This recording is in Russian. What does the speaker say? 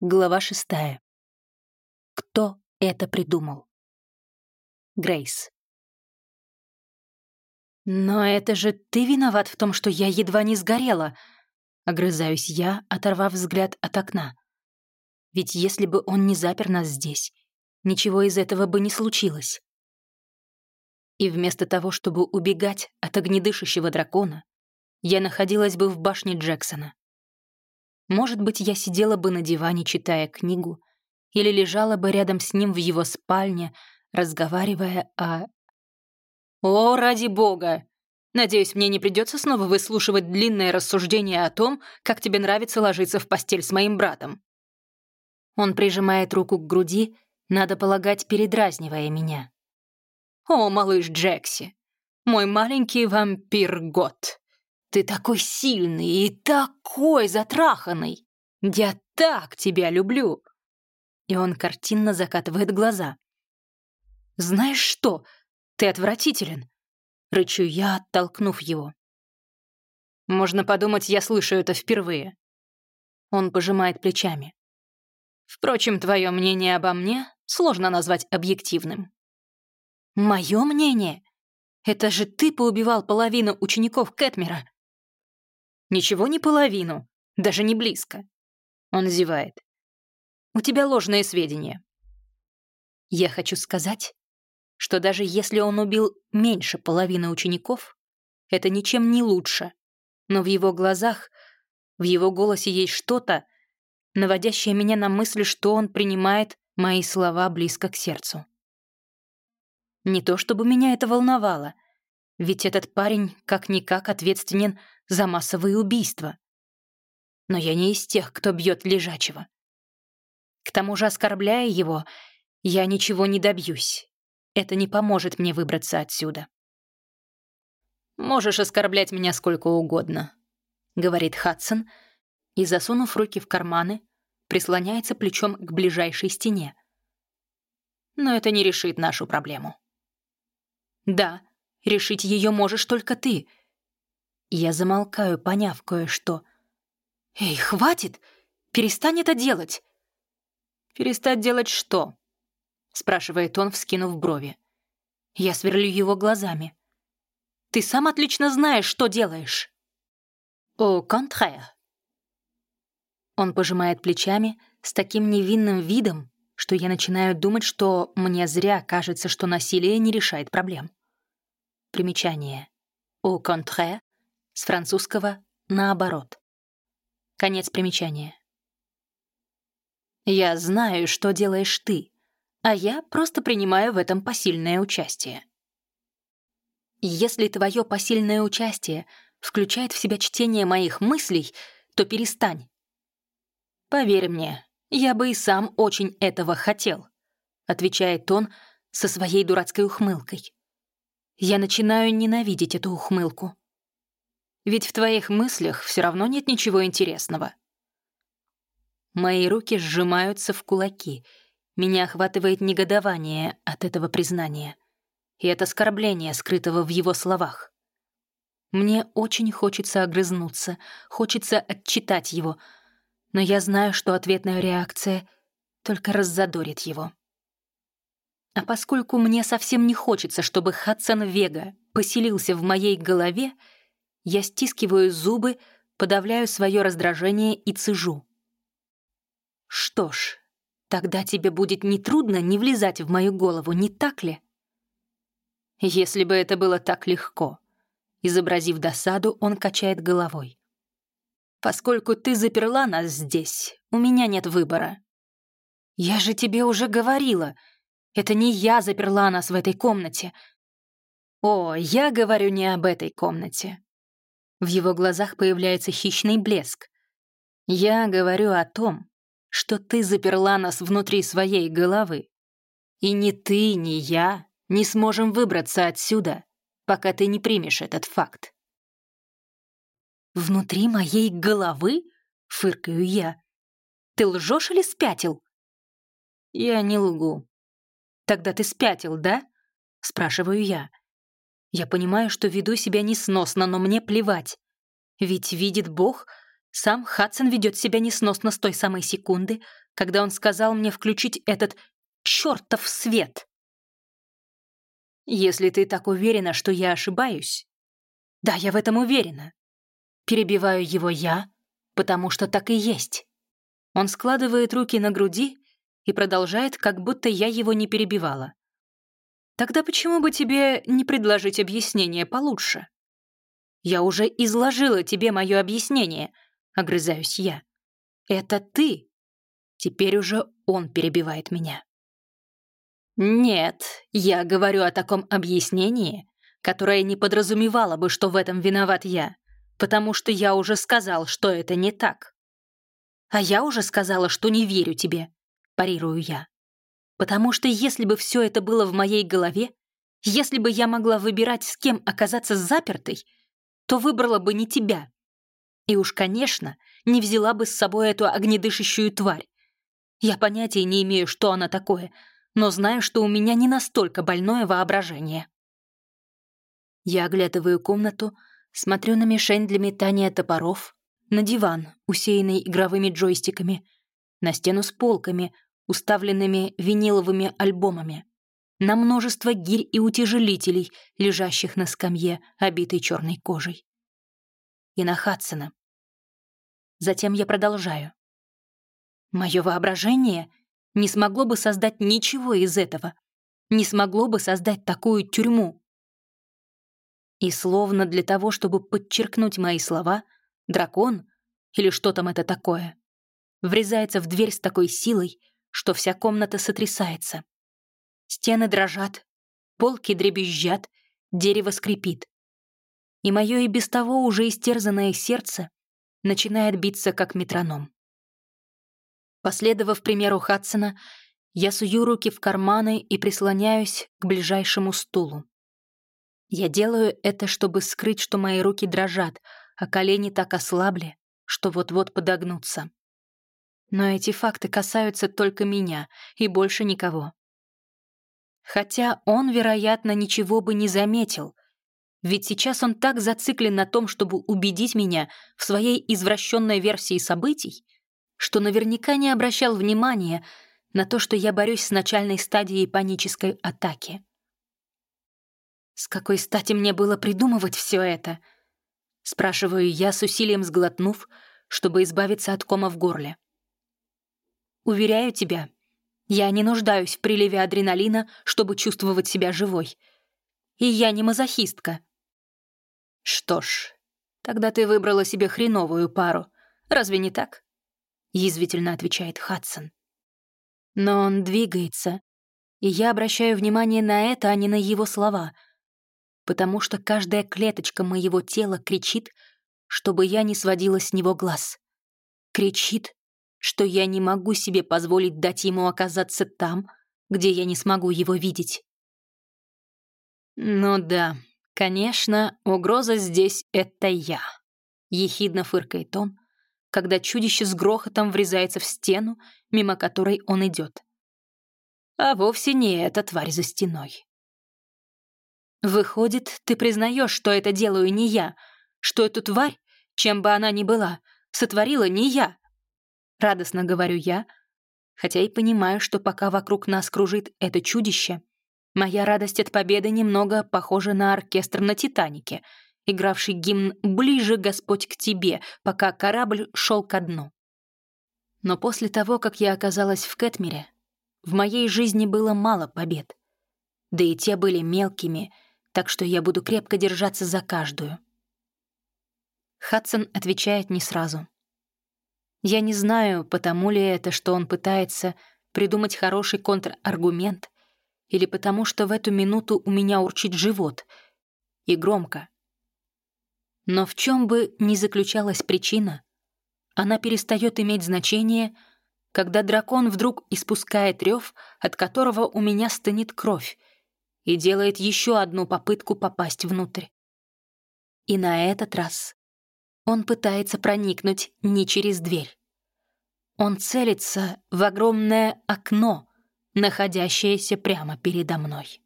Глава шестая. Кто это придумал? Грейс. «Но это же ты виноват в том, что я едва не сгорела!» Огрызаюсь я, оторвав взгляд от окна. Ведь если бы он не запер нас здесь, ничего из этого бы не случилось. И вместо того, чтобы убегать от огнедышащего дракона, я находилась бы в башне Джексона. Может быть, я сидела бы на диване, читая книгу, или лежала бы рядом с ним в его спальне, разговаривая о... «О, ради бога! Надеюсь, мне не придется снова выслушивать длинное рассуждение о том, как тебе нравится ложиться в постель с моим братом». Он прижимает руку к груди, надо полагать, передразнивая меня. «О, малыш Джекси, мой маленький вампир-год, ты такой сильный и такой затраханный! Я так тебя люблю!» И он картинно закатывает глаза. «Знаешь что? Ты отвратителен!» Рычу я, оттолкнув его. «Можно подумать, я слышу это впервые». Он пожимает плечами. «Впрочем, твое мнение обо мне сложно назвать объективным». «Мое мнение? Это же ты поубивал половину учеников Кэтмера!» Ничего не половину, даже не близко. Он зевает. У тебя ложные сведения. Я хочу сказать, что даже если он убил меньше половины учеников, это ничем не лучше. Но в его глазах, в его голосе есть что-то, наводящее меня на мысль, что он принимает мои слова близко к сердцу. Не то чтобы меня это волновало, ведь этот парень как-никак ответственен за массовые убийства. Но я не из тех, кто бьет лежачего. К тому же, оскорбляя его, я ничего не добьюсь. Это не поможет мне выбраться отсюда. «Можешь оскорблять меня сколько угодно», — говорит Хадсон, и, засунув руки в карманы, прислоняется плечом к ближайшей стене. Но это не решит нашу проблему. Да, решить ее можешь только ты, я замолкаю, поняв кое-что. «Эй, хватит! Перестань это делать!» «Перестать делать что?» — спрашивает он, вскинув брови. Я сверлю его глазами. «Ты сам отлично знаешь, что делаешь!» «О, контрère!» Он пожимает плечами с таким невинным видом, что я начинаю думать, что мне зря кажется, что насилие не решает проблем. Примечание. «Au contraire» С французского «наоборот». Конец примечания. «Я знаю, что делаешь ты, а я просто принимаю в этом посильное участие». Если твое посильное участие включает в себя чтение моих мыслей, то перестань. Поверь мне, я бы и сам очень этого хотел, отвечает он со своей дурацкой ухмылкой. Я начинаю ненавидеть эту ухмылку. Ведь в твоих мыслях все равно нет ничего интересного. Мои руки сжимаются в кулаки. Меня охватывает негодование от этого признания. И от оскорбления, скрытого в его словах. Мне очень хочется огрызнуться, хочется отчитать его, но я знаю, что ответная реакция только раззадорит его. А поскольку мне совсем не хочется, чтобы Хадсон Вега поселился в моей голове, я стискиваю зубы, подавляю свое раздражение и цежу. Что ж, тогда тебе будет нетрудно не влезать в мою голову, не так ли? Если бы это было так легко. Изобразив досаду, он качает головой. «Поскольку ты заперла нас здесь, у меня нет выбора». «Я же тебе уже говорила. Это не я заперла нас в этой комнате». «О, я говорю не об этой комнате. В его глазах появляется хищный блеск. «Я говорю о том, что ты заперла нас внутри своей головы. И ни ты, ни я не сможем выбраться отсюда, пока ты не примешь этот факт». «Внутри моей головы?» — фыркаю я. «Ты лжешь или спятил?» «Я не лгу». «Тогда ты спятил, да?» — спрашиваю я. Я понимаю, что веду себя несносно, но мне плевать. Ведь видит Бог, сам Хадсон ведет себя несносно с той самой секунды, когда он сказал мне включить этот чертов свет. Если ты так уверена, что я ошибаюсь... Да, я в этом уверена. Перебиваю его я, потому что так и есть. Он складывает руки на груди и продолжает, как будто я его не перебивала. Тогда почему бы тебе не предложить объяснение получше? Я уже изложила тебе мое объяснение, огрызаюсь я. Это ты. Теперь уже он перебивает меня. Нет, я говорю о таком объяснении, которое не подразумевало бы, что в этом виноват я, потому что я уже сказал, что это не так. А я уже сказала, что не верю тебе, парирую я. Потому что если бы все это было в моей голове, если бы я могла выбирать, с кем оказаться запертой, то выбрала бы не тебя. И уж, конечно, не взяла бы с собой эту огнедышащую тварь. Я понятия не имею, что она такое, но знаю, что у меня не настолько больное воображение. Я оглядываю комнату, смотрю на мишень для метания топоров, на диван, усеянный игровыми джойстиками, на стену с полками, уставленными виниловыми альбомами, на множество гирь и утяжелителей, лежащих на скамье, обитой черной кожей. И на Хадсона. Затем я продолжаю. Мое воображение не смогло бы создать ничего из этого, не смогло бы создать такую тюрьму. И словно для того, чтобы подчеркнуть мои слова, дракон, или что там это такое, врезается в дверь с такой силой, что вся комната сотрясается. Стены дрожат, полки дребезжат, дерево скрипит. И мое и без того уже истерзанное сердце начинает биться как метроном. Последовав примеру Хадсона, я сую руки в карманы и прислоняюсь к ближайшему стулу. Я делаю это, чтобы скрыть, что мои руки дрожат, а колени так ослабли, что вот-вот подогнутся. Но эти факты касаются только меня и больше никого. Хотя он, вероятно, ничего бы не заметил, ведь сейчас он так зациклен на том, чтобы убедить меня в своей извращенной версии событий, что наверняка не обращал внимания на то, что я борюсь с начальной стадией панической атаки. С какой стати мне было придумывать все это? Спрашиваю я, с усилием сглотнув, чтобы избавиться от кома в горле. Уверяю тебя, я не нуждаюсь в приливе адреналина, чтобы чувствовать себя живой. И я не мазохистка. Что ж, тогда ты выбрала себе хреновую пару. Разве не так? Язвительно отвечает Хадсон. Но он двигается, и я обращаю внимание на это, а не на его слова, потому что каждая клеточка моего тела кричит, чтобы я не сводила с него глаз. Кричит, что я не могу себе позволить дать ему оказаться там, где я не смогу его видеть. «Ну да, конечно, угроза здесь — это я», — ехидно фыркает он, когда чудище с грохотом врезается в стену, мимо которой он идет. А вовсе не эта тварь за стеной. Выходит, ты признаешь, что это делаю не я, что эту тварь, чем бы она ни была, сотворила не я, Радостно говорю я, хотя и понимаю, что пока вокруг нас кружит это чудище, моя радость от победы немного похожа на оркестр на «Титанике», игравший гимн «Ближе, Господь, к тебе», пока корабль шел ко дну. Но после того, как я оказалась в Кэтмере, в моей жизни было мало побед. Да и те были мелкими, так что я буду крепко держаться за каждую. Хадсон отвечает не сразу. Я не знаю, потому ли это, что он пытается придумать хороший контраргумент, или потому что в эту минуту у меня урчит живот, и громко. Но в чем бы ни заключалась причина, она перестает иметь значение, когда дракон вдруг испускает рев, от которого у меня стынет кровь, и делает еще одну попытку попасть внутрь. И на этот раз он пытается проникнуть не через дверь. Он целится в огромное окно, находящееся прямо передо мной.